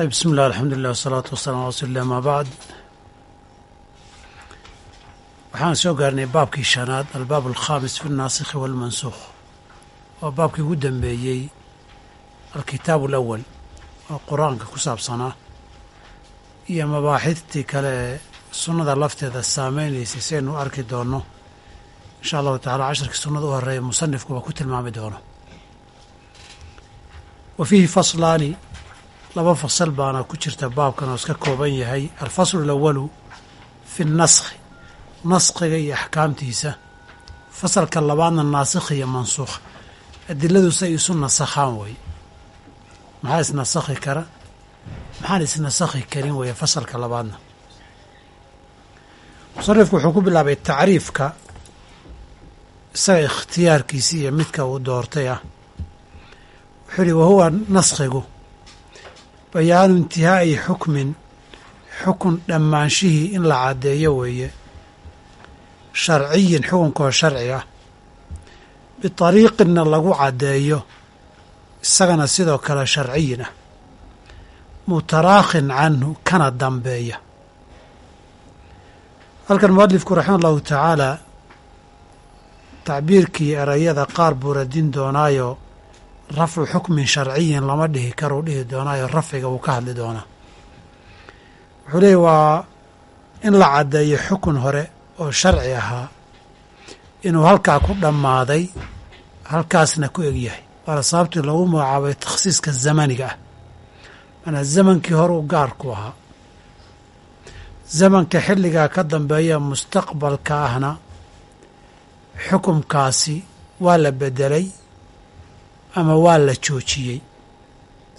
ayb bismi llah alxamdulilah wasalaatu wasalaam ala rasulilah amaa bacd waxaan soo gaarnay baabkii shanaad albaab alkhaamis fi lnaasikhi waalmansuukh waa baabkii ugu dambeeyey alkitaabu alawal oo qur'aanka ku saabsanaa iyo mabaaxiidtii kale ee sunnada lafteeda saameynaysay si aynu arki doonno insha allahu tacaala casharkii sunnada u horreeya musanifkuba ku tilmaami doono wa fiihi faslaani laba fasal baana ku jirta baabkan oo iska kooban yahay. Alfaslu alawalu fi naskhi naskhiga iyo axkaamtiisa. Fasalka labaadna naasikh iyo mansuukh adiladu say isu nasakhaan wey maxaa isnasakhi kara? Maxaan isnasakhi karin weeye fasalka labaadna. Musanifku wuxuu ku bilaabay tacriifka isaga ikhtiyaarkiisi iyo midka uu doortay ah. Wuxuu yihi wahuwa naskhigu bayaanu intihaa'i xukmin xukun dhammaanshihii in la caddeeyo weeye. Sharciyin xukunkoo sharci ah. Bitariiqinna lagu caddeeyo isagana sidoo kale sharciyin ah. Mutaraakhin canhu kana dambeeya. Halkan mualifku raxima allahu tacaalaa tacbiirkii erayada qaar buu radin doonaayo rafcu xukmin sharciyin lama dhihi karuu dhihi doonaayo rafciga wuu ka hadli doonaa. Wuxuu leeyay waa in la caddeeyo xukun hore oo sharci ahaa inuu halkaa ku dhammaaday halkaasna ku egyahay waana sababtii loogu magacaabay takhsiiska zamaniga ah. Maanaa zamankii hore u gaarku ahaa. Zamanka xilligaa ka dambeeya mustaqbalka ahna xukumkaasi waa la beddelay ama waa la joojiyey.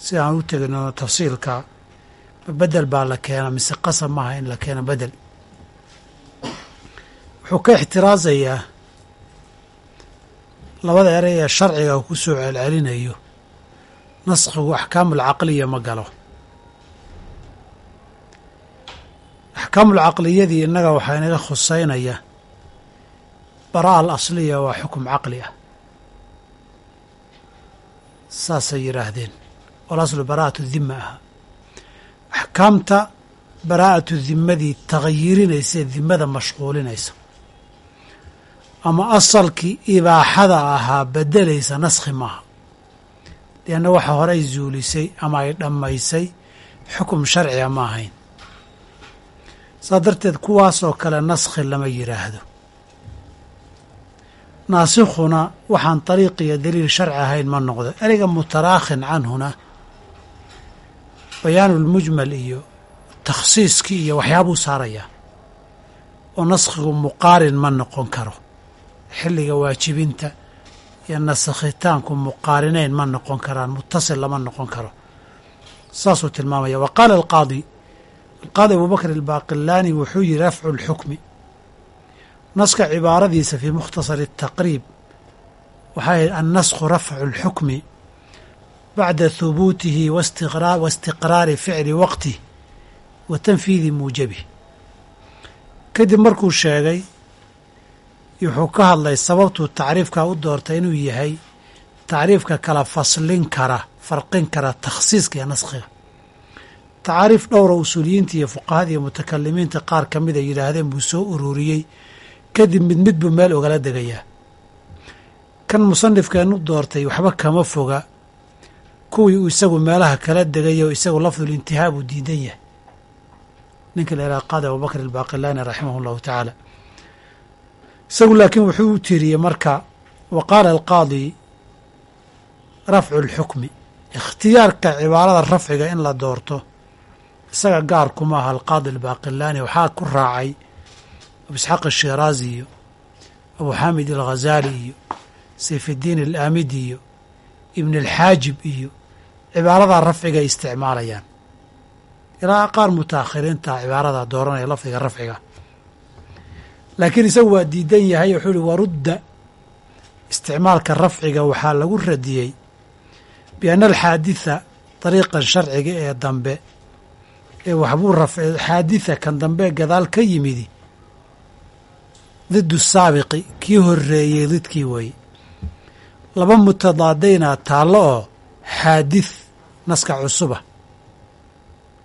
Si aan u tegino tafsiilka ma bedel baa la keena mise qasab maaha in la keeno bedel. Wuxuu ka ixtiraasayaa labada erey ee sharciga ku soo celcelinayo. Naskhigu axkaamul caqliya ma galo. Axkaamul caqliyadii innaga waxaa inaga khuseynaya baraa al asliya waa xukum caqli ah saasay yidhaahdeen walaslu baraa'atu dhima aha. Axkaamta baraa'atu dimadii takhyirinaysa ee dimada mashquulinaysa. Ama asalkii ibaaxada ahaa beddelaysa naskhi maaha. Lianna waxa horey zuulisay ama ay dhammaysay xukum sharciga ma ahayn. Saas darteed kuwaasoo kale naskhi lama yidhaahdo naasikhuna waxaan dariiq iyo daliil sharci ahayn ma noqdo. Ereyga mutaraakhin canhuna bayaanulmujmal iyo takhsiiskii iyo waxyaabuu saarayaa oo naskhigu muqaarin ma noqon karo. Xilliga waajibinta iyo nasakhitaanku muqaarinayn ma noqon karaan mutasil lama noqon karo. Saasuu tilmaamaya. Wa qaala alqaadi alqaadi abubakr albaaqilaani wuxuu yihi rafcu lxukmi naska cibaaradiisa fii mukhtasar الtaqriib waxay annasku rafcu اlxukmi bacda hubuutihi waاstiqraari ficli waqtih wa tanfiidi muujabih kadib markuu sheegay wuxuu ka hadlay sababtuu tacriifkaa u doortay inuu yahay tacriifka kala faslin kara farqin kara takhsiiska iyo naskhiga tacaariif dhowra usuuliyiinta iyo fuqahada iyo mutakalimiinta qaar ka mid a yidhaahdeen buu soo ururiyey kadib mid mid buu meel ogala degayaa. Kan musanifkeenu doortay waxba kama foga. Kuwii uu isagu meelaha kala degayo isagu lafdul intihaa diidan yahay. Ninka la yidhaha qaadi abubakr albaaqilaani raximah allahu tacaala. Isagu laakiin wuxuu u tiriyey marka wa qaala alqaadi rafcu lxukmi ikhtiyaarka cibaarada rafciga in la doorto isaga gaar kuma aha alqaadi albaaqilaani waxaa ku raacay abu isxaaq ashiraazi iyo abu xaamid alghazaali iyo sayfiddiin alaamidi iyo ibn alxaajib iyo cibaaradaa rafcigaay isticmaalayaan ilaa qaar mutaakhiriinta cibaarada dooranaya lafdiga rafciga laakiin isagu waa diidan yahay wuxuu uhi warudda isticmaalka rafciga waxaa lagu radiyey bianna alxaaditha dariiqan sharciga ee dambe ee waxbuu rafci xaaditha kan dambe gadaal ka yimidi didu saabiqi kii horreeyey didkii weeye laba mutadaadayna taallo oo xaadith naska cusuba.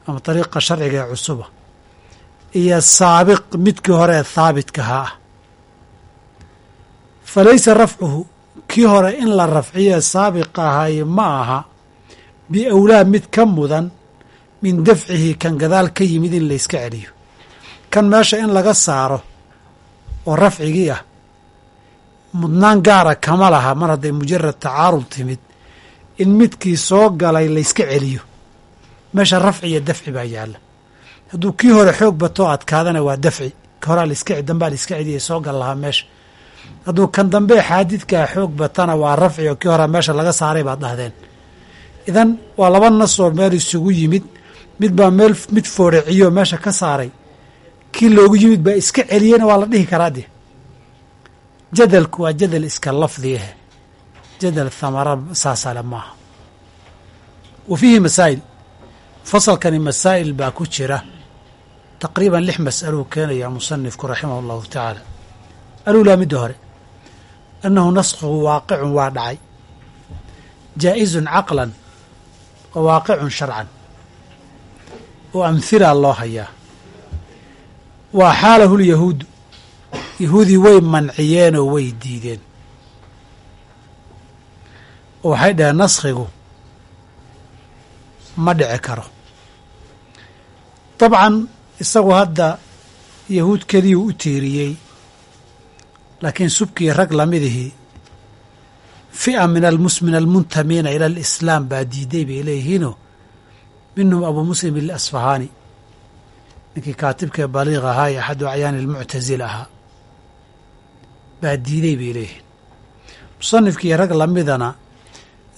Ama dariiqa sharciga ee cusuba. Iyo saabiq midkii hore ee haabitkahaa ah. Fa laysa rafcuhu kii hore in la rafciye saabiqa ahaye ma aha. Biawlaa mid ka mudan min dafcihi kan gadaal ka yimid in layska celiyo. Kan meesha in laga saaro oo rafcigii ah. Mudnaan gaara kama laha mar hadday mujarad tacaarud timid in midkii soo galay layska celiyo. Meesha rafci iyo dafci baa yaalla. Hadduu kii hore xoog batoo adkaadana waa dafci. Ka horaa laiska dambaa laiska celiyay soo gal lahaa meesha. Hadduu kan dambe xaadidkaa xoog batana waa rafci oo kii horaa meesha laga saaray baad dhahdeen. Idan waa laba nasoo meel isugu yimid. Mid baa meel mid fooriciyo meesha ka saaray kii loogu yimid baa iska celiyeyna waa la dhihi karaa dee. Jadalku waa jadal iska lafdi ah jadal thamara saasale maaha. Wa fiihi masaa'il. Fasalkani masaa'il baa ku jira. Taqriiban lix mas'aluu keenaya musanifku raximah allahu tacaala alulaa midda hore. Annahu naskhuhu waaqicun waa dhacay. Jaa'izun caqlan. Wa waaqicun sharcan. Oo amhilaa loo hayaa waa xaalahu lyahuudu yahuudii way manciyeenoo way diideen. Oo waxay dhaheen naskhigu ma dhici karo. Dabcan isagu hadda yahuud keliyuu u tiiriyey laakiin subkii rag lamidihii fi'a min min almuntamiina ila alislaam baa diiday bay leeyihiinoo minhum abuu muslim ilasfahaani ninkii kaatibkaee baliiq ahaa ee axadu acyaani almuctasila ahaa baa diiday bay leeyihiin. Musanifkii rag lamidana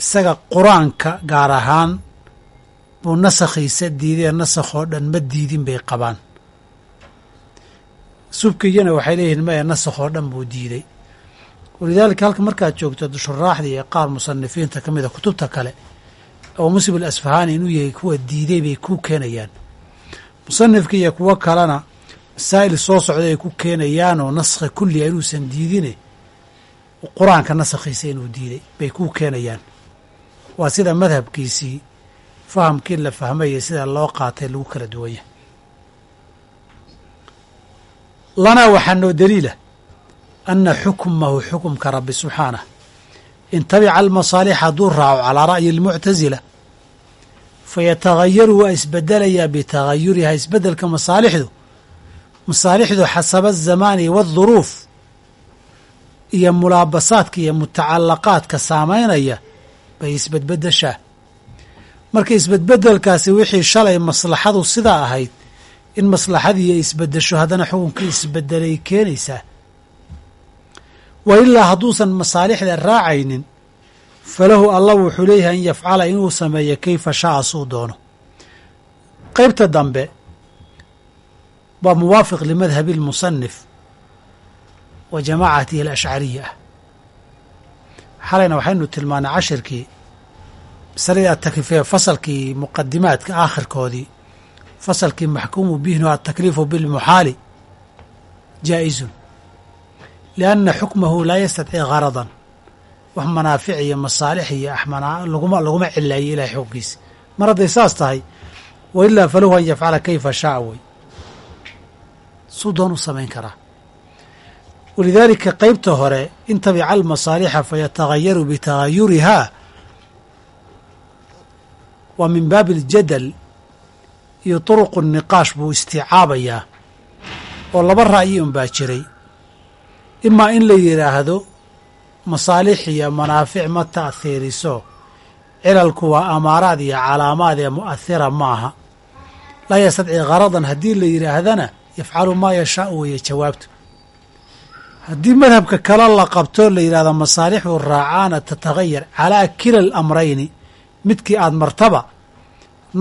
isaga qur'aanka gaar ahaan buu nasakhiisa diidee nasakhoo dhan ma diidin bay qabaan. Subkiyana waxay leeyihiin maya nasakhoo dhan buu diiday. Walidaalika halka markaad joogto shuraaxda iyo qaar musanifiinta ka mida kutubta kale oo muslim al asfahaani inuu yahay kuwa diiday bay ku keenayaan musanifka iyo kuwo kalena masaa'il soo socda ay ku keenayaanoo naskhi kulliga inuusan diidine qur'aanka nasakhiisa inuu diiday bay ku keenayaan. Waa sida madhabkiisii fahamkii la fahmaya sida loo qaatay lagu kala duwan yahay. Lanaa waxaa noo daliila ana xukmahu xukumka rabbi subxaanah in tabica almasaalix hadduu raaco calaa ra'yi almuctasila fayatagayaru waa isbedelayaa bitagayurihaa isbeddelka masaalixdu masaalixdu xasaba azamaani waadduruuf iyo mulaabasaadka iyo mutacalaqaadka saamaynaya bay isbedbedeshaa marka isbedbedelkaasi wixii shalay maslaxadu sidaa ahayd in maslaxadii ay isbedesho haddana xukunkii isbedelay keenaysaa wa ilaa hadduusan masaalixda raacaynin falahu allah wuxuu leeyahay an yafcala inuu sameeyo kayfa sha'a suu doono. Qeybta dambe waa muwaafiq limadhabi اlmusanif wa jamaacatihi alashcariya ah xalayna waxaynu tilmaanay cashirkii masaladii atakliifee fasalkii muqadimaadka aakhirkoodii fasalkii maxkuumu bihinu atakliifu bilmuxaali jaa'isun lianna xukmahu laa yastadcii garadan wax manaafic iyo masaalix iyo laguma laguma cilaayay ilahay xukunkiisa mar hadday saas tahay wa ilaa falahu an yafcala kayfa shaaa wey. Suu doon u samayn karaa. Walidaalika qeybta hore in tabica almasaalixa fayatagayaru bitagayurihaa waa min baabi aljadal iyo turuqu niqaash buu isticaabayaa oo laba ra'yi un baa jiray. Imaa in la yidhaahdo masaalix iyo manaafic ma ta'hiiriso cilalku waa amaaraad iyo calaamaad ee mu'ahira maaha laa yastadcii garadan haddii la yidhaahdana yafcalu maa yashaau weeye jawaabtu. Haddii madhabka kale la qabto la yidhahdo masaalixdu raacaana tatagayar calaa kila alamrayni midkii aada martaba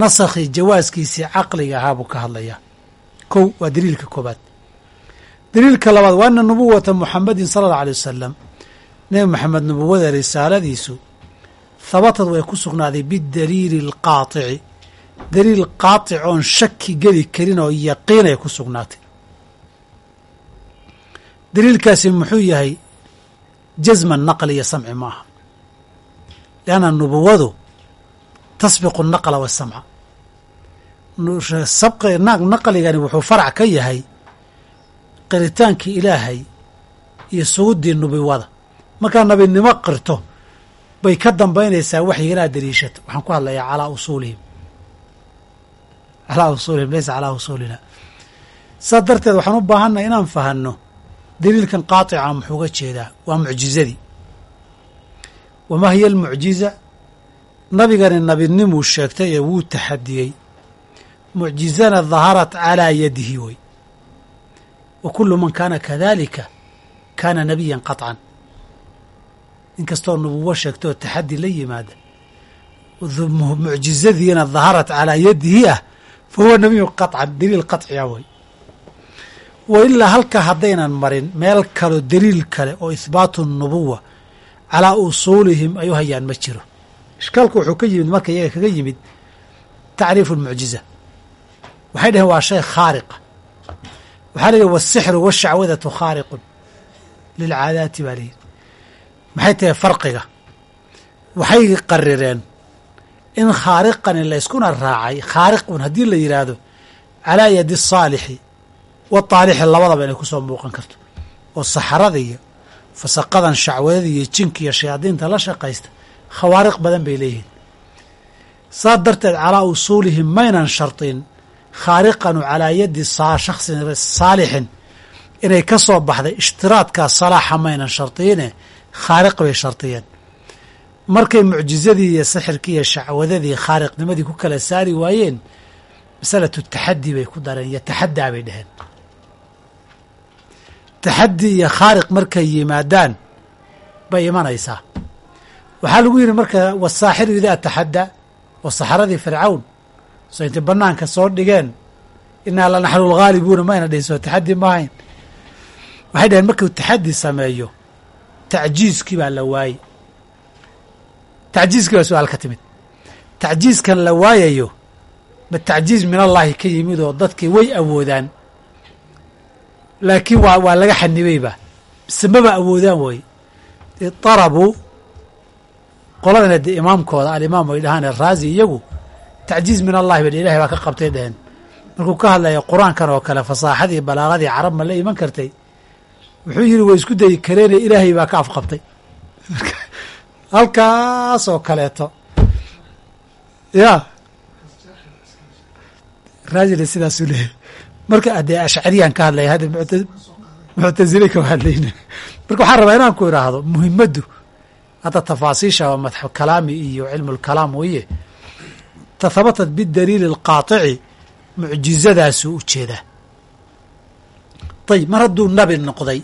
nasakhii jawaaskiisii caqliga ahaa buu ka hadlayaa. Kow waa daliilka koobaad daliilka labaad waa ana nubuwata muxamedin sala allau alay wasalam nebi moxamed nubuwada risaaladiisu habatad way ku sugnaaday bidaliili alqaatici. Daliil qaatic oon shaki geli karin oo yaqiinay ku sugnaatay. Daliilkaasi muxuu yahay jasman naqli iyo samci ma aha lianna nubuwadu tasbiqu naqla wasamca naqligani wuxuu farac ka yahay qiritaankii ilaahay iyo suguddii nubiwada markaa nabinimo qirto bay ka dambaynaysaa waxyiga inaad daliishato waxaan ku hadlayaa calaa usuulihim. Calaa usuulihim laysa calaa usuulina. Saas darteed waxaan u baahannahay inaan fahanno daliilkan qaaطica muxuu ga jeedaa waa mucjizadii. Wamaa hiya almucjiza? Nabigani nabinimuu sheegtay ee wuu taxadiyey. Mucjizana daharat calaa yadihi wey wa kulu man kaana kadalika kaana nabiyan qaطcan inkastoo nubuwo sheegtoo taxadi la yimaada mucjizadiina daharat calaa yadihi ah fa huwa nabiyun qaطcan daliil qaطciya wey. Wa ilaa halka haddaynan marin meel kaloo daliil kale oo ihbaatu nubuwa calaa usuulihim ay u hayaan ma jiro. Ishkaalku wuxuu ka yimid marka iyaga kaga yimid tacriifu lmucjiza waxay dhaheen waa shay khaariqa. Waxaa layihi wasixru washacwadatu khaariqun lilcaadaati baa layihi maxay tahay farqiga? Waxay qarireen in khaariqani layskuna raacay khaariqun haddii la yidhaahdo calaa yadi saalixi wataalixi labadaba inay ku soo muuqan karto. Oo saxarada iyo fasaqadan shacwadada iyo jinka iyo shayaadiinta la shaqaysta khawaariq badan bay leeyihiin. Saas darteed calaa usuulihim maynan shartin khaariqanu calaa yadi shaksin saalixin inay ka soo baxday ishtiraadkaa salaaxa maynan shartiyine khaariq bay shartiyeen. Markay mucjizadii iyo sixirkii iyo shacwadadii khaariqnimadii ku kala saari waayeen masalatu taxaddi bay ku dareen iyo taxaddaa bay dheheen taxaddi iyo khaariq markay yimaadaan bay imanaysaa. Waxaa lagu yidhi marka wasaaxiru idaa taxaddaa wa saxaradii fircawn. Soo intay banaanka soo dhigeen inaa la naxnu lghaalibuuna mayna dhihin soo taxaddi maahayn. Waxay dhaheen markuu taxaddi sameeyo tacjiiskii baa la waayey tacjiiskii baa su'aal ka timid tacjiiskan la waayayo ma tacjiiz min allaahi ka yimid oo dadkii way awoodaan laakiin waa waa laga xanibayba mise maba awoodaan wey idarabuu qoladana dee imaamkooda alimaam ay dhahaan raazi iyagu tacjiiz min allahi ba ilahay baa ka qabtay dheheen markuu ka hadlaya qur'aankan oo kale fasaaxadii balaagadii carab ma la iman kartay wuxuu yidhi way isku dayi kareene ilaahay baa ka afqabtay. Halkaas oo kaleeto. Ya. Raajile sidaasuu leeyahy marka adee ashcariyaan ka hadlaya hadda muctazile kama hadlayna. Marka waxaan rabaa inaan ku idhaahdo muhimaddu hadda tafaasiisha madxu kalaami iyo cilmu lkalaam weye tahabatat bidaliili alqaatici mucjizadaasuu u ayib mar hadduu nabi noqday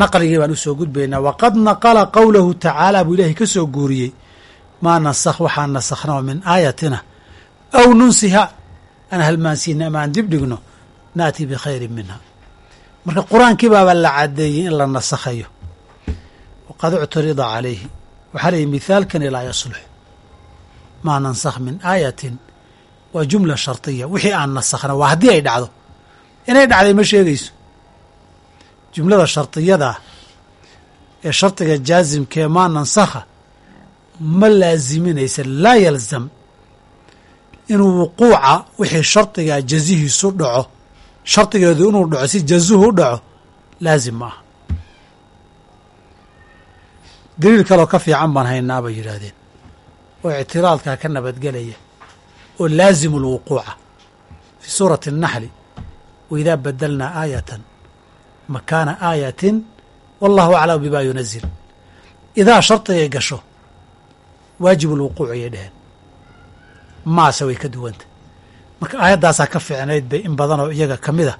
naqligii baan u soo gudbaynaa waqad naqala qowlahu tacaala buu ilaahay ka soo guuriyey maa nasakh waxaan nasakhnao min aayatina aw nunsiha aan halmaansiina ama aan dib dhigno naati bikhayrin minha marka qur'aankii baaba la caddeeyey in la nasakhayo waqad ucturida calayhi waxaa layihi mithaalkani laa yaslux maa nansakh min aayatin waa jumla shardiya wixii aan nasakhna waa haddii ay dhacdo inay dhacday ma sheegayso jumlada shardiyada ee shardiga jaasimkee maa nansakha ma laaziminaysa laa yalzam inuu wuquuca wixii shardigaa jazihiisu dhaco shardigeedu inuu dhaco si jazuhu u dhaco laazim ma aha daliil kaloo ka fiican baan haynaa bay yidhaahdeen oo ictiraadkaa ka nabadgelaya oo laazimu lwuquuca fii suurati الnaxli waidaa badalnaa aayatan makaana aayatin wallahu aclamu bima yunazil. Idaa shardigay gasho waajib lwuquuc ayay dheheen maase way ka duwanta. Marka aayaddaasaa ka fiicnayd bay in badan oo iyaga ka mida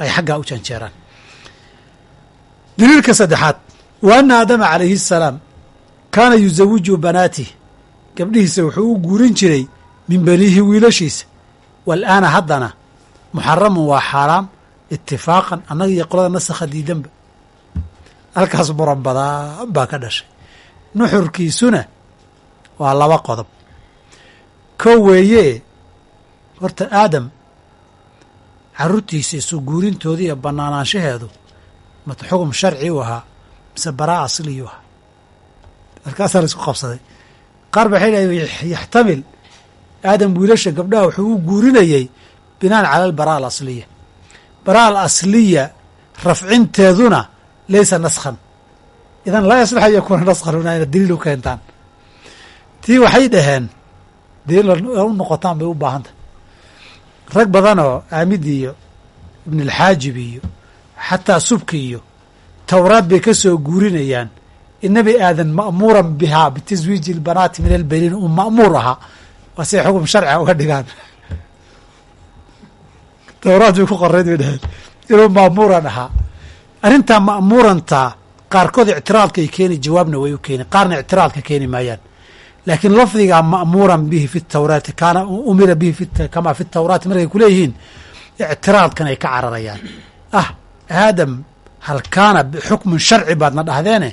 ay xaggaa u janjeeraan. Daliilka saddexaad wa ana aadama calayhi الsalaam kaana yuzawiju banaatih gabdhihiisa wuxuu u guurin jiray min baniihi wiilashiisa. Waal'aana haddana muxaramun waa xaaraam itifaaqan annaga iyo qolada nasakha diidanba halkaas muran badan baa ka dhashay nuxurkiisuna waa laba qodob ko weeye horta aadam carruurtiisa isu guurintooda iyo bannaanaanshaheedu ma xugum sharci u ahaa mise baraa asliyu ahaa halkaasaa la isku qabsaday qaar ba waxay yaxtamil aadam wiilasha gabdhaha wuxuu u guurinayey binaan cala albaraa alasliya baraa alasliya rafcinteeduna laysa naskhan. Idan laa yaslix an yakuuna naskhan una ina daliil u keentaan. Tii waxay dhaheen daliil u noqotaan bay u baahantah rag badanoo aamid iyo ibnalxaajib iyo xataa subki iyo towraad bay ka soo guurinayaan in nebi aadan ma'muuran bihaa bitaswiiji ilbanaati min albaniin uu ma'muur ahaa waa siay xukum sharciga uga dhigaan towraad bay ku qorayd bay dhaheen. Inuu ma'muuran ahaa. Arrintaa ma'muurantaa qaarkood ictiraadka ay keeni jawaabna way u keeni. Qaarna ictiraadka keeni maayaan. Laakiin lafdigaa ma'muuran bihi fi tawraati kaana umira bihi kamaa fi tawraati markay kuleeyihiin ictiraadkan ay ka cararayaan. Ah aadam hal kaana xukmun sharci baadna dhahdeene?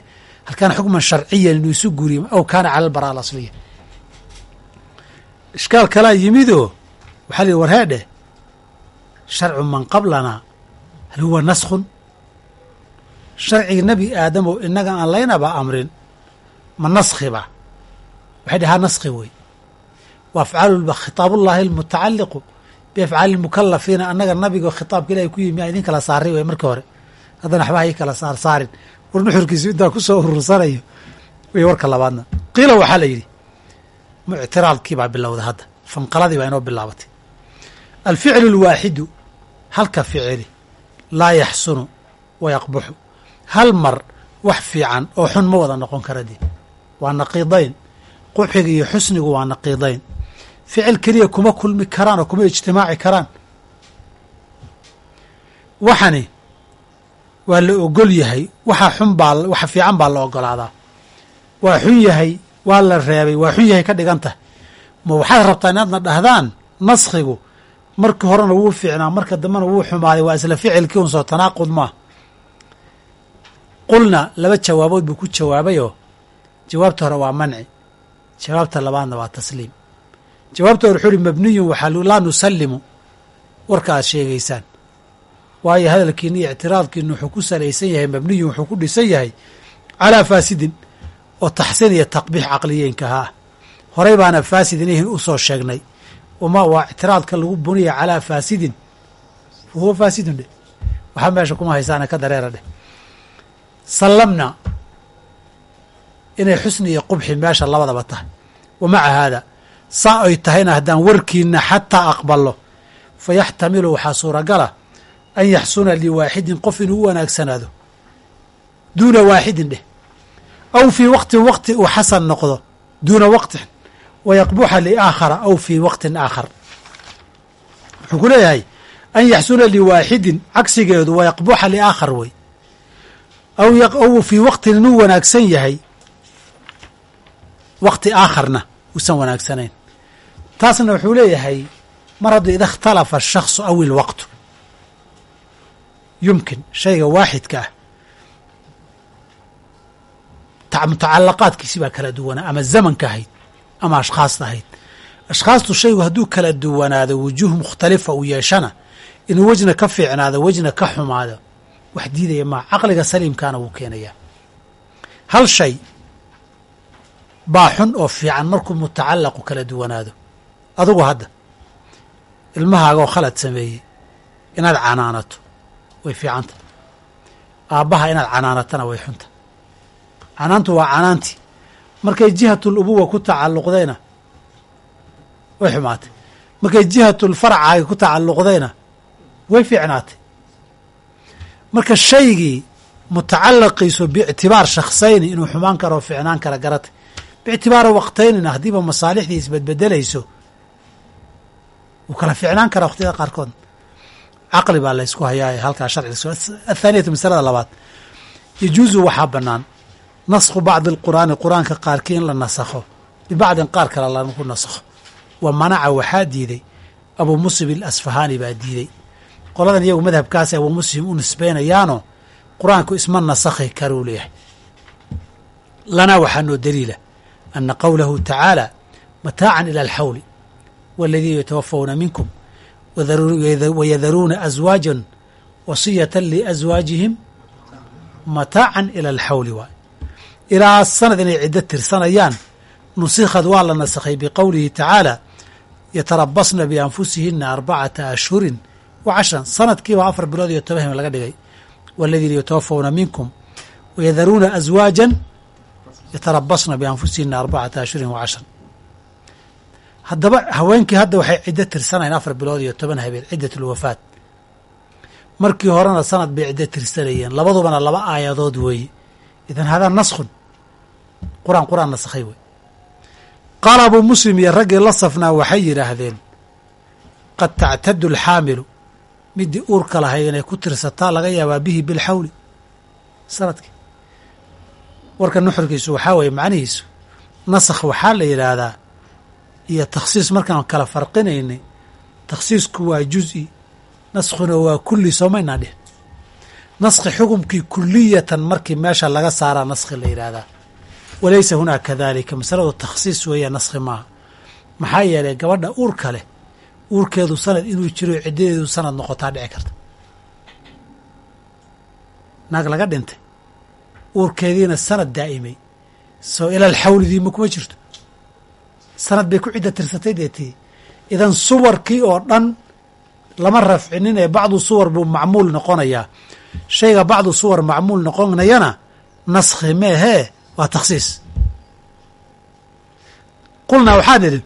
Hal kaana xukman sharciyan inuu isu guuriyo aw kaana cala albara alasliya ishkaal kalaa yimidoo waxaa la yidhi war heedhe sharcu man qablanaa hal huwa naskhun? Sharciga nebi aadamow innaga aan laynaba amrin ma naskhiba waxay dhahaa naskhi wey. Wa afcaalu khitaabullaahi almutacaliqu biafcaali lmukalafiina annaga nabigo khitaabka ilahay ku yimi idin kala saaray wey markii hore. Haddana waxba hay kala saar saarin. War nuxurkiisu intaa ku soo urursanayo wey warka labaadna. Qiila waxaa la yidhi muctiraadkii baa bilowday hadda fanqaladii baa inoo bilaabatay. Alficlu alwaaxidu halka ficili laa yaxsunu wa yaqbuxu. Hal mar wax fiican oo xun ma wada noqon kara dee waa naqiidayn. Qubxiga iyo xusnigu waa naqiidayn. Ficil keliya kuma kulmi karaan oo kuma ijtimaaci karaan. Waxani waa la ogol yahay waxa xun baa waxa fiican baa la ogolaadaa. Waa xun yahay waa la reebay waa xun yahay ka dhigan tahay ma waxaad rabtaa inaadna dhahdaan naskhigu markii horena wuu fiicnaa marka dambena wuu xumaaday waa isla ficilkii un soo tanaaqud maa qulna laba jawaabood buu ku jawaabayoo jawaabta hore waa manci jawaabta labaadna waa tasliim. Jawaabta hore wuxuu uhi mabniyun waxaa laa nusallimu. Warka aad sheegaysaan. Waayo hadalkiina iyo ictiraadkiina wuxuu ku salaysan yahay mabniyun wuxuu ku dhisan yahay calaa faasidin oo taxsiin iyo taqbiix caqliyeenkaha ah horey baana faasid inahin u soo sheegnay uma waa ictiraadka lagu buniya calaa faasidin fa huwa faasidun dheh waxaa meesha kuma haysaana ka dareera dheh sallamna inay xusni iyo qubxi meesha labadaba tahay wa maca haada saa ay tahayna haddaan warkiina xataa aqballo fa yaxtamilu waxaa suuragala an yaxsuna liwaaxidin qof inuu u wanaagsanaado duuna waaxidin dheh aw fii waqtin waqti uu xasan noqdo duuna waqtin wa yaqbuxa liaakhara aw fii waqtin aakhar wuxuu ku leeyahay an yaxsuna liwaaxidin cagsigeedu wa yaqbuxa liaakhar wey aw fii waqtin inuu wanaagsan yahay waqti aakharna uusan wanaagsanayn taasna wuxuu leeyahay mar hadduu ida ikhtalafa ashaksu aw ilwaqtu yumkin shayga waaxidka ah mutacalaqaadkiisi baa kala duwanaa ama zamanka ahayd ama ashkhaasta ahayd ashkhaastu shaygu hadduu kala duwanaado wujuuh mukhtalifa uu yeeshana inuu wejna ka fiicnaado wejna ka xumaado wax diidaya maa caqliga saliimkaana wuu keenayaa hal shay baa xun oo fiican markuu mutacallaqu kala duwanaado adugu hadda ilmahaagaoo khalad sameeyey inaad canaanato way fiicanta aabbaha inaad canaanatana way xunta canaantu waa canaantii markay jihatul ubuwa ku tacalluqdayna. Way xumaatay. Markay jihatul farcaaga ku tacalluqdayna way fiicnaatay. Marka shaygii mutacalaqiisu biictibaar shakhsayni inuu xumaan karo fiicnaan kara garatay. Biictibaara waqtaynina haddiiba masaalixdii isbedbedelayso wuu kala fiicnaan karaa waqtiyada qaarkood. Caqli baa laysku hayaa halkaa sharciga athaaniyatu masalada labaad. Yajuusu waxaa bannaan naskhu bacdi alqur'aani qur'aanka qaarkii in la nasakho bibacdin qaar kale lagu nasakho wa manaca waxaa diiday abuu muslim ilasfahaani baa diiday. Qoladan iyagu madhabkaas abuu muslim u nisbaynayaanoo qur'aanku isma nasakhi karuu leeyahay. Lanaa waxaa noo daliila ana qowlahu tacaala mataacan ila alxawli waladiina yatawafawna minkum wayadaruuna aswaajan wasiyatan liaswaajihim mataacan ila alxawli waay ilaa sanad inay ciddo tirsanayaan nusikhad waa la nasakhay biqowlihi tacaala yatarabasna bianfusihina arbacata ashhurin wa cashran sanadkiiba afar bilood iyo toban laga dhigay. Waladiina yatawafawna minkum wayadaruuna aswaajan yatarabasna bianfusihina arbacata ashhurin wa cashran haddaba haweenkii hadda waxay ciddo tirsanayeen afar bilood iyo toban habeen ciddatulwafaat markii horena sanad bay ciddo tirsanayeen labadubana laba aayadood weeye. Idan hadaa naskhun qur'aan qur'aan nasakhay wey qaala abuu muslim iyo raggii la safnaa waxay yidhaahdeen qad tactadu alxaamilu midii uurka lahayd inay ku tirsataa laga yaabaa bihi bilxawli. Sanadkii. Warka nuxurkiisu waxaa weeye macnihiisu nasakh waxaa la yidhaahdaa iyo takhsiis markaan kala farqinaynay takhsiisku waa juz-i naskhuna waa kulli soomaynaa dhih naskhi xukumkii kuliyatan markii meesha laga saaraa naskhi la yidhaahdaa walaysa hunaa kadalika masaladu takhsiis weeya naskhi maaha. Maxaa yeelay gabadha uurka leh uurkeedu sanad inuu jiro ciddadeedu sanad noqotaa dhici karta. Naag laga dhintay. Uurkeediina sanad daa'imay. Soo ilal xawlidiima kuma jirto. Sanad bay ku cidda tirsatay deetii idan suwarkii oo dhan lama rafcinin ee bacdu suwar buu macmuul noqonayaa. Shayga bacdu suwar macmuul noqonayana naskhi meehee waa takhsiis qulnaa waxaan idhi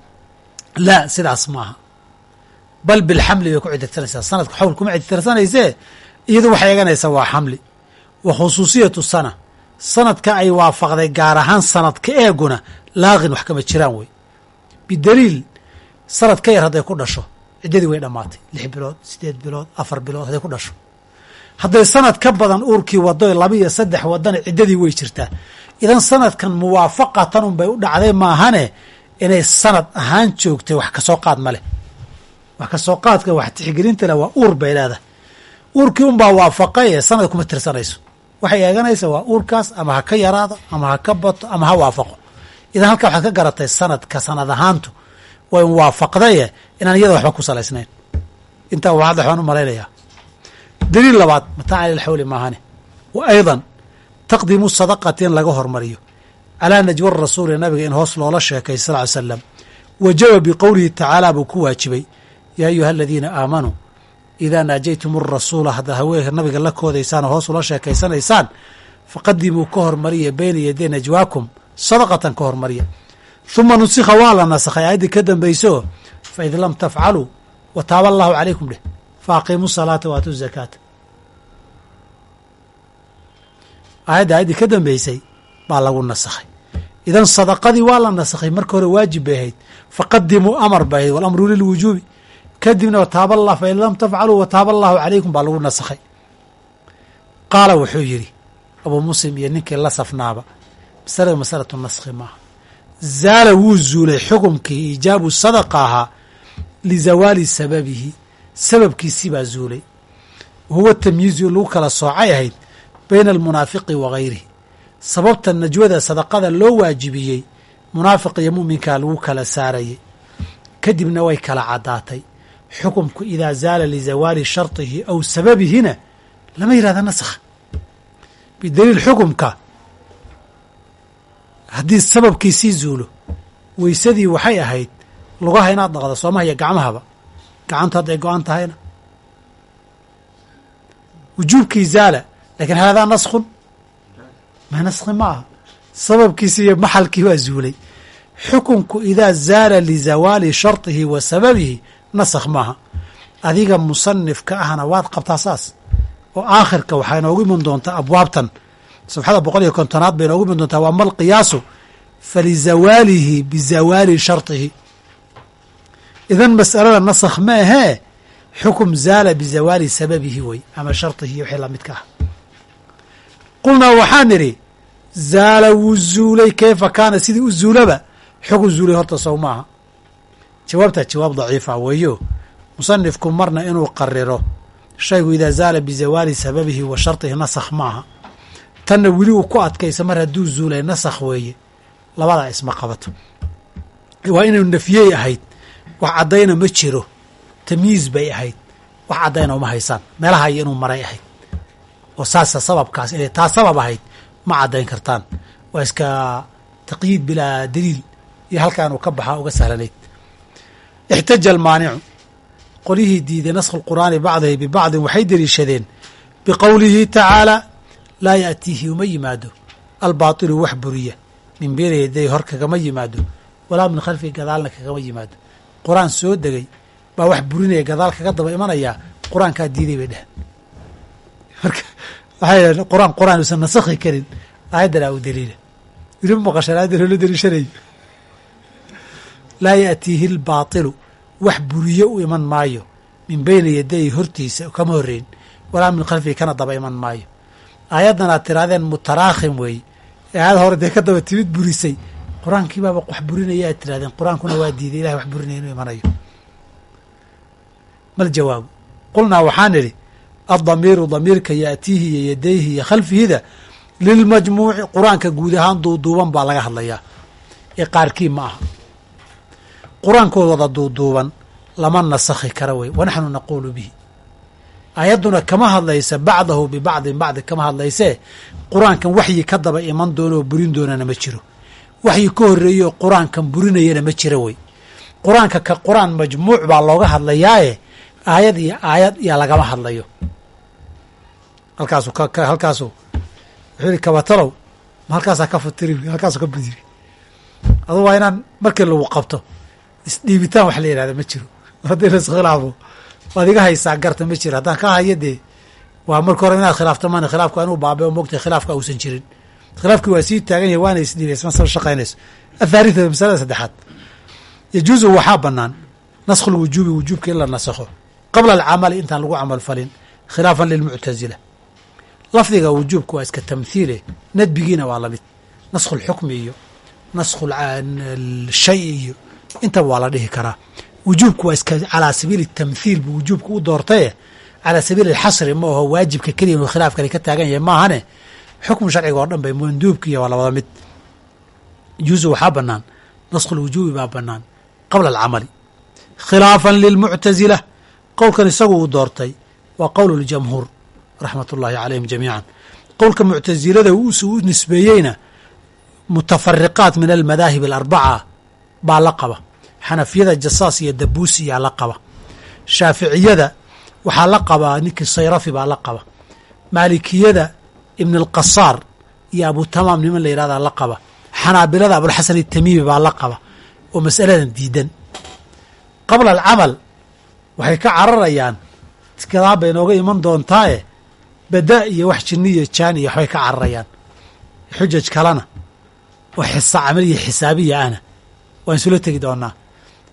laa sidaas maaha. Bal bilxamli bay ku ciddatirsanaysaa sanadku xawl kuma ciddatiranaysee iyadu waxay eeganaysaa waa xamli. Wa khusuusiyatu sana. Sanadka ay waafaqday gaar ahaan sanadka eeguna laaqin wax kama jiraan wey. Bidaliil sanad ka yar hadday ku dhasho ciddadii way dhammaatay. Lix bilood siddeed bilood afar bilood hadday ku dhasho. Hadday sanad ka badan uurkii wado laba iyo saddex wadana ciddadii way jirtaa idan sanadkan muwaafaqatan un bay u dhacday maahane inay sanad ahaan joogtay wax ka soo qaad ma wax ka soo qaadka wax tixgelinta leh waa uur bay leedahay. Uurkii unbaa waafaqay ee sanad kuma tirsanayso. Waxay eeganaysa waa uurkaas ama ha ka yaraado ama ha ka bato ama ha waafaqo. Idan halkaa waxaad ka garatay sanadka sanad ahaantu way waafaqdaye inaan iyada waxba ku salaysnayn. Intaa waa hadda waxaan u malaynayaa daliil labaad mataaca lilxawli maahane. Wa aydan taqdiimu sadaqati in laga hormariyo. Calaa najwa rasuuli nabiga in hoos loola sheekay sal ly slam wajaba biqowlihi tacaala buu ku waajibay. Yaa ayuha aladiina aamanuu idaa naajaytum arasuula haddaad haweenka nabiga la koodaysaan oo hoos ula sheekaysanaysaan faqadimuu ka hormariya bayna yaday najwaakum sadaqatan ka hormariya. Huma nusikha waa la nasakhay. Aayaddii ka dambayso faid lam tafcaluu wa taaba allahu calaykum dheh fa aqiimu salaata wa aatu zakaata aayadda aayaddii ka dambeysay baa lagu nasakhay. Idan sadaqadii waa la nasakhay marka hore waajib bay ahayd. Faqadimuu amar bay ahayd walamru lilwujuubi kadibna wataaba allah fain lam tafcaluu wataaba allahu calaykum baa lagu nasakhay. Qaala wuxuu yidhi abuu muslim iyo ninkii la safnaaba masaladu masalatu naskhi maaha. Zaala wuu zuulay xukumkii iijaabu sadaqa ahaa lizawaali sababihi. Sababkiisii baa zuulay. Huwa tamyiizu lagu kala soocay ahayd bayna almunaafiqi wa gayrihi. Sababta najwada sadaqada loo waajibiyey munaafiq iyo mu'minkaa lagu kala saarayay. Kadibna way kala caddaatay. Xukumku idaa zaala lizawaali sharطihi aw sababihina lama yihahda nasakh. Bidaliil xukumka haddii sababkiisii zuulo weysadii waxay ahayd lugaha inaad dhaqdo soomaha iyo gacmahaba. Gacantu hadday go-an tahayna. Wujuubkii zaala laakiin hadaa naskun naski ma aha. Sababkiisi iyo maxalkii waa zuulay. Xukunku idaa zaala lizawaali shardihi wa sababihi naskh maaha adiga musanifka ahna waad qabtaa saas. Oo aakhirka waxaa inoogu iman doontaa abwaabtan. Safxada boqol iyo kontonaad bay inoogu iman doontaa. Waa malqiyaasu falizawaalihi bizawaali shardihi idan mas'alada naskh ma ahee xukum zaala bizawaali sababihi wey ama shardihi wixii lamidka ah qulnaa waxaan idhi zaala wuu zuulay kayfa kaana sidii u zuulaba? Xukun zuulay horta sow maaha. Jawaabtaa jawaab daciifa weeyo. Musanifku marna inuu qariro. Shaygu idaa zaala bizawaali sababihi wa sharطihi nasakh maaha. Tanna weli uu ku adkaysa mar hadduu zuulay nasakh weeye. Labadaa isma qabato. Waa inuu nafyey ahayd. Wax caddayna ma jiro. Tamyiiz bay ahayd. Wax caddayna uma haysaan. Meelaha iyo inuu maray ahayd oo saasa sababkaas inay taa sabab ahayd ma caddayn kartaan. Waa iska taqyiid bilaa daliil iyo halkaanuu ka baxaa uga sahlanayd. Ixtaja almaanicu qolyihii diiday naskhu lqur'aani bacdihi bibacdin waxay deliishadeen biqowlihi tacaala laa yaatiihi uma yimaado. Albaatilu wax buriya min beeni yaday hor kagama yimaado walaa min khalfihi gadaalna kagama yimaado. Qur'aan soo degay baa wax burinaya gadaal kaga daba imanayaa qur'aankaa diiday bay dheheen marka waxay dhaheen qur'aan qur'aan uusan nasakhi karin aayaddan aa u daliila. Wili ma maqashaan aayaddan loola daliishanayo laa yaatiihi albaatilu wax buriyo u iman maayo. Min beyni yaday hortiisa kama horreyn. Walaa min khalfihi kana daba iman maayo. Aayaddan aad tirahdeen mutaraakhim weeye ee aayad hore dee ka daba timid burisay. Qur'aankii wax burinaya aad tirahdeen qur'aankuna waa diiday ilahay wax burinaya inuu imanayo. Mal jawaabu. Qulnaa waxaan idhi addamiiru damiirka yaatiihi iyo yadayhi iyo khalfihida lilmajmuuci qur'aanka guud ahaan duuduuban baa laga hadlayaa. Ee qaarkii ma aha. Qur'aankood duuduuban lama nasakhi kara wey. Wanaxnu naquulu bihi. Ayadduna kama hadlaysa bacdahu bibacdin bacdi kama hadlaysee qur'aankan waxyi ka daba iman doona oo burin doonana ma jiro. Waxyi ka horreeyeoo qur'aankan burinayana ma jira wey. Qur'aanka ka qur'aan majmuuc baa looga hadlayaaye aayad iyo aayad iyo lagama hadlayo halkaasu halkaasu. Wuxuu yihi kabatalow ma halkaasaa ka futiri halkaasu ka budiri adu waa inaan markii lagu qabto isdhiibitaan wax la yihahda ma jiro. Haddii la iskhilaafo waad iga haysaa garta ma jiro haddaan ka hayo dee waa marka hore inaad khilaafto mana khilaafka inuu baabe o mogtahay khilaafka uusan jirin. Khilaafkii waa sii taagan yahay waana isdhiibaysa ma soo shaqaynayso athaalitha masalada saddexaad. Yajuusu waxaa banaan naskhu wujuubka in la nasakho qabla alcamali intaan lagu camal falin khilaafan lilmuctasila lafdiga wujuubka waa iska tamhiile nadbigiina waa la mid naskhu lxukmi iyo naskhu shay iyo intaba waa la dhihi karaa. Wujuubku waa iska calaa sabiili tamhiil buu wujuubka u doortaye calaa sabiili alxasri ma aho waajibka keliya inuu khilaafkani ka taagan yahay maahane xukmu sharciga oo dhan bay manduubkiiyo waa labada mid. Juusu waxaa banaan naskhu lwujuubi baa banaan qabla alcamali. Khilaafan lilmuctasila qowlkan isagu uu doortay waa qowl ljamhuur raxmat ullaahi calayhim jamiican. Qowlka muctasilada u nisbeeyeyna mutafariqaat min almadaahib alarbaca baa la qaba. Xanafiyada jasaas iyo dabuusi yaa la qaba. Shaaficiyada waxaa la qabaa ninkii sayrafi baa la qaba. Maalikiyada ibn alqasaar iyo abu tamaam niman la yihahdaa la qaba. Xanaabilada abulxasan itamiimi baa la qaba oo masaladan diidan. Qabla alcamal waxay ka cararayaan gadaan bay nooga iman doontaaye bada iyo wax jinni iyo jaan iyo waxbay ka cararayaan. Xujaj kalena oo xisa camaliya xisaabiya ana waan isula tegi doonaa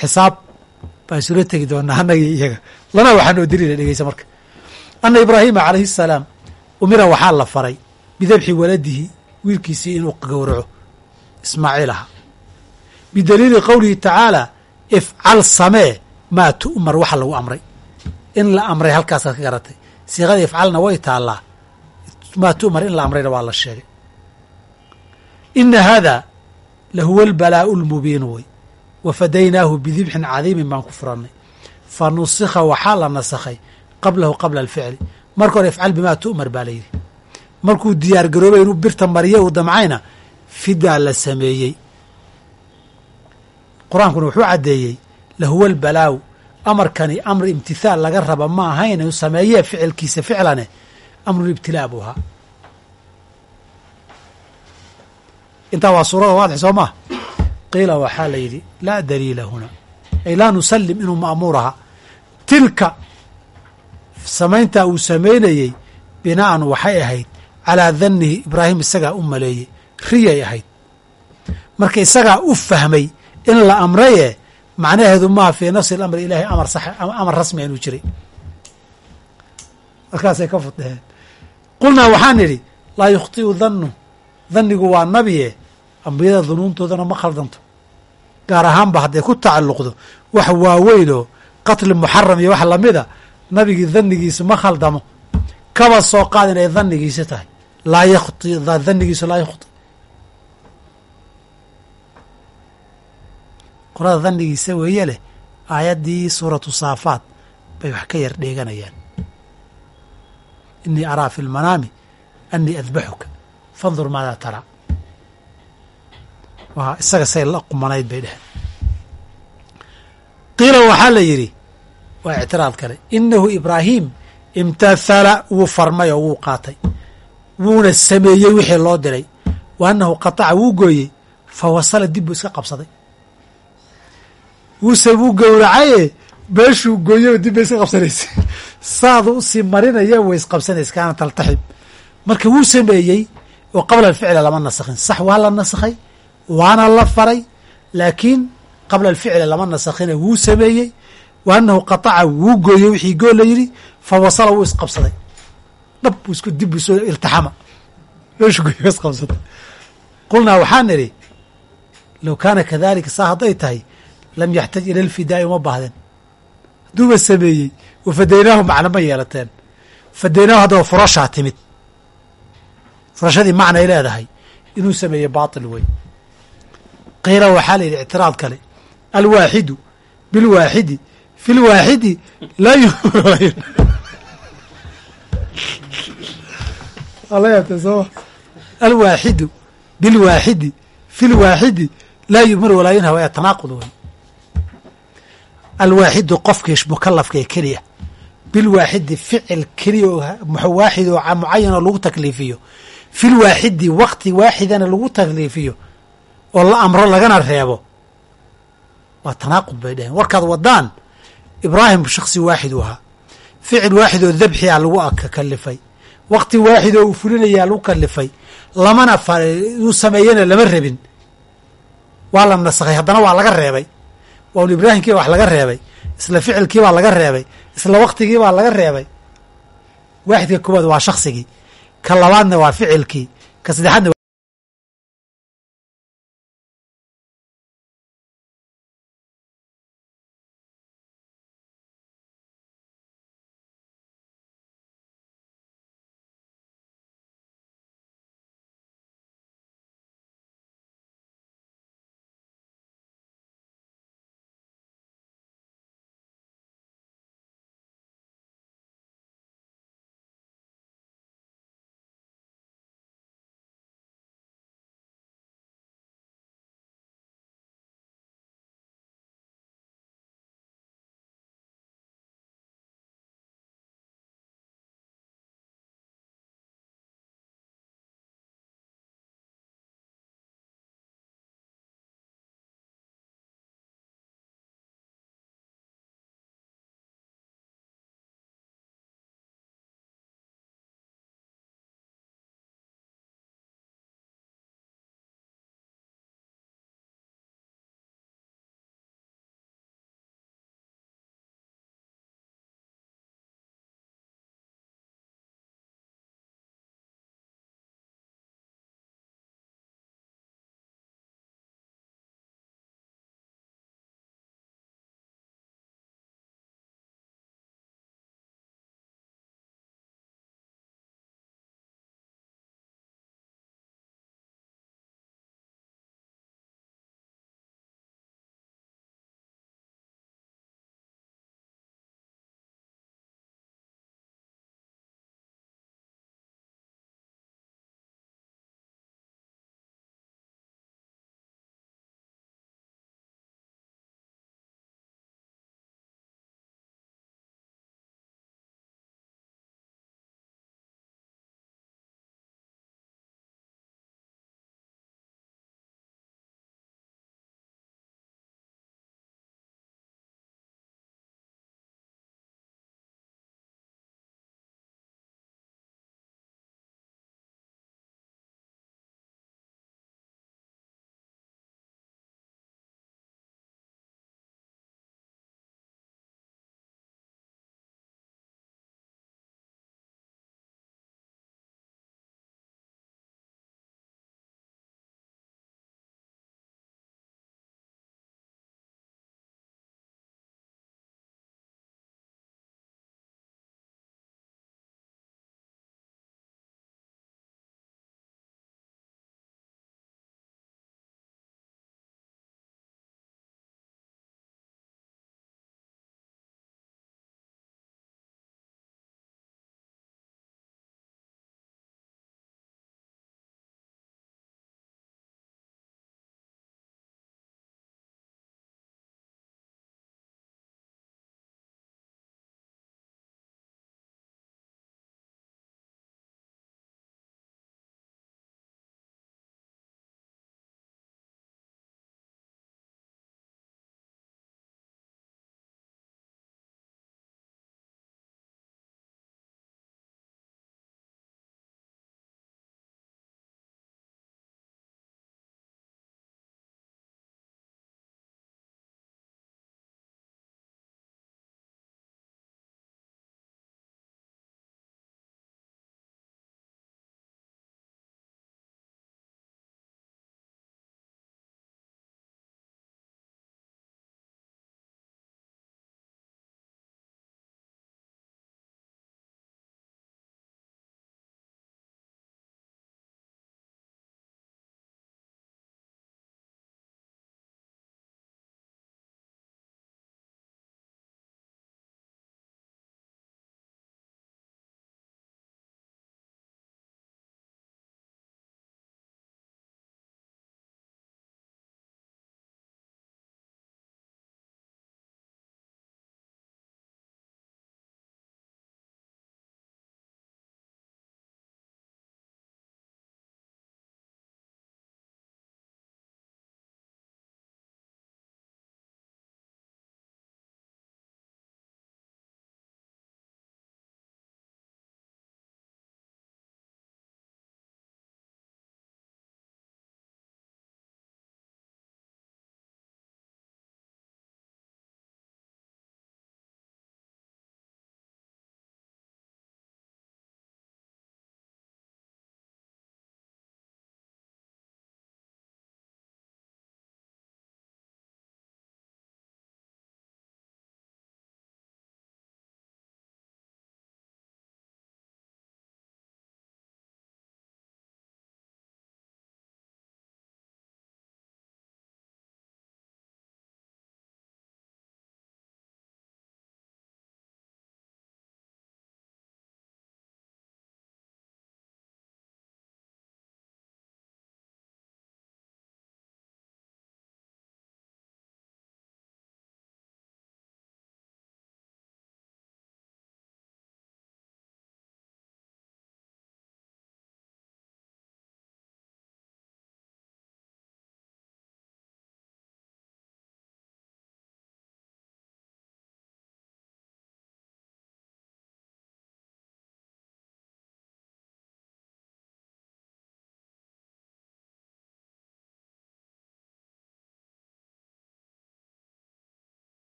xisaab baan isula tegi doonaa annaga iyaga. Lana waxaa noo daliila dhegeysa marka. Anna ibraahiima calayhi salaam umira waxaa la faray bidabxi waladihi wiilkiisii inuu gowraco ismaaciil aha. Bidaliili qowlihi tacaala ifcal samee maa tu'mar waxa lagu amray. In la amray halkaasaad ka garatay siiqada ifcalna way taallaa. Maa tu'mar in la amrayna waa la sheegay. Ina haada lahuwa albalaa'u lmubiinu wey wa fadaynaahu bidibxin cadiimin baan ku furannay. Fa nusikha waxaa la nasakhay qablahu qabla alficli. Marka hore ifcal bimaa tu'mar baa layidhi markuu diyaar garoobay inuu birta mariya uu damcayna fidaa la sameeyey. Qur'aankuna wuxuu caddeeyey lahuwa albalaa'u amarkani amr imtithaal laga raba ma ahayn uu sameeyee ficilkiisa ficlane amrun ibtilaa buu ahaa intaa waa suurada waadix soo maa qiila waxaa la yidhi laa daliila huna. Ay laa nusallim inuu ma'muur aha. Tilka samayntaa uu samaynayey bina'an waxay ahayd calaa dannihi ibraahim isagaa u maleeyey. Riyay ahayd. Marka isagaa u fahmay in la amraye macnaheedu maa fii nafsi lamri ilaahay amar sax amar rasmia inuu jiray. Markaasay ka fudheheen qulnaa waxaan idhi laa yukhtiu dannu dannigu waa nabiye ambiyada dunuuntoodana ma khaldanto. Gaar ahaanba hadday ku tacalluqdo wax waaweynoo qatli muxaram iyo wax lamida nabigii dannigiisa ma khaldamo. Kaba soo qaad inay dannigiisa tahay. Laa yakhti dannigiisu laa yukhti qolada dannigiisa weeye leh aayaddii suuratu saafaat bay wax ka yar dheeganayaan. Inii araa fi lmanaami annii adbaxuka. Fandur maadaa taraa waa isaga say la qumanayd bay dheheen qiila waxaa la yidhi waa ictiraad kale inahu ibraahim imtathala wuu farmay oo wuu qaatay. Wuuna sameeyey wixii loo diray. Wa annahu qataca wuu gooyey. Fa wasala dib buu iska qabsaday wuuse wuu gowracaye meeshuu gooyey dib bay iska qabsanaysa saadu u sii marinaya way isqabsanaysa kaana taltaxib. Marka wuu sameeyey oo qabla alficla lama nasakhin. Sax waa la nasakhay waana la faray laakiin qabla alficla lama nasakhine wuu sameeyey. Wa annahu qataca wuu gooyey wixii gool la yidhi fa wasala wuu isqabsaday dhab isku dib buu soo iltixama meeshuu gooyey waa isqabsaday qulnaa waxaan nidhi low kaana kadalika saa hadday tahay lam yaxtaj ila alfidaa'i uma baahdeen hadduuba sameeyey wa fadaynaahu macna ma yeelateen fadaynaahu haddaba furashaa timid furashadii macnay leedahay inuu sameeyey baatil wey qiila waxaa la yidhi ictiraad kale alwaaxidu bilwaaxidi fi lwaaxidi laa alwaaxidu bilwaaxidi fi lwaaxidi laa yumir walaa yunha waa tanaaqud wey alwaaxidu qofkii mukalafka ee keliya bilwaaxidi ficil keliya oo waaxid oo mucayanoo lagu takliifiyo fil waaxidi wakti waaxidana lagu takliifiyo oo la amro lagana reebo waa tanaaqud bay dheheen warkaad wadaan ibraahim shaksi waaxid u ahaa. Ficil waaxid oo dabxia lagu kalifay. Wakti waaxid oo uu fulinayaa lagu kalifay. Lamana uu sameeyena lama rabin waa la nasakhay haddana waa laga reebay waa un ibraahimkii wax laga reebay isla ficilkii baa laga reebay isla waktigii baa laga reebay. Waaxidka koowaad waa shaksigii ka labaadna waa ficilkii ka saddexaadna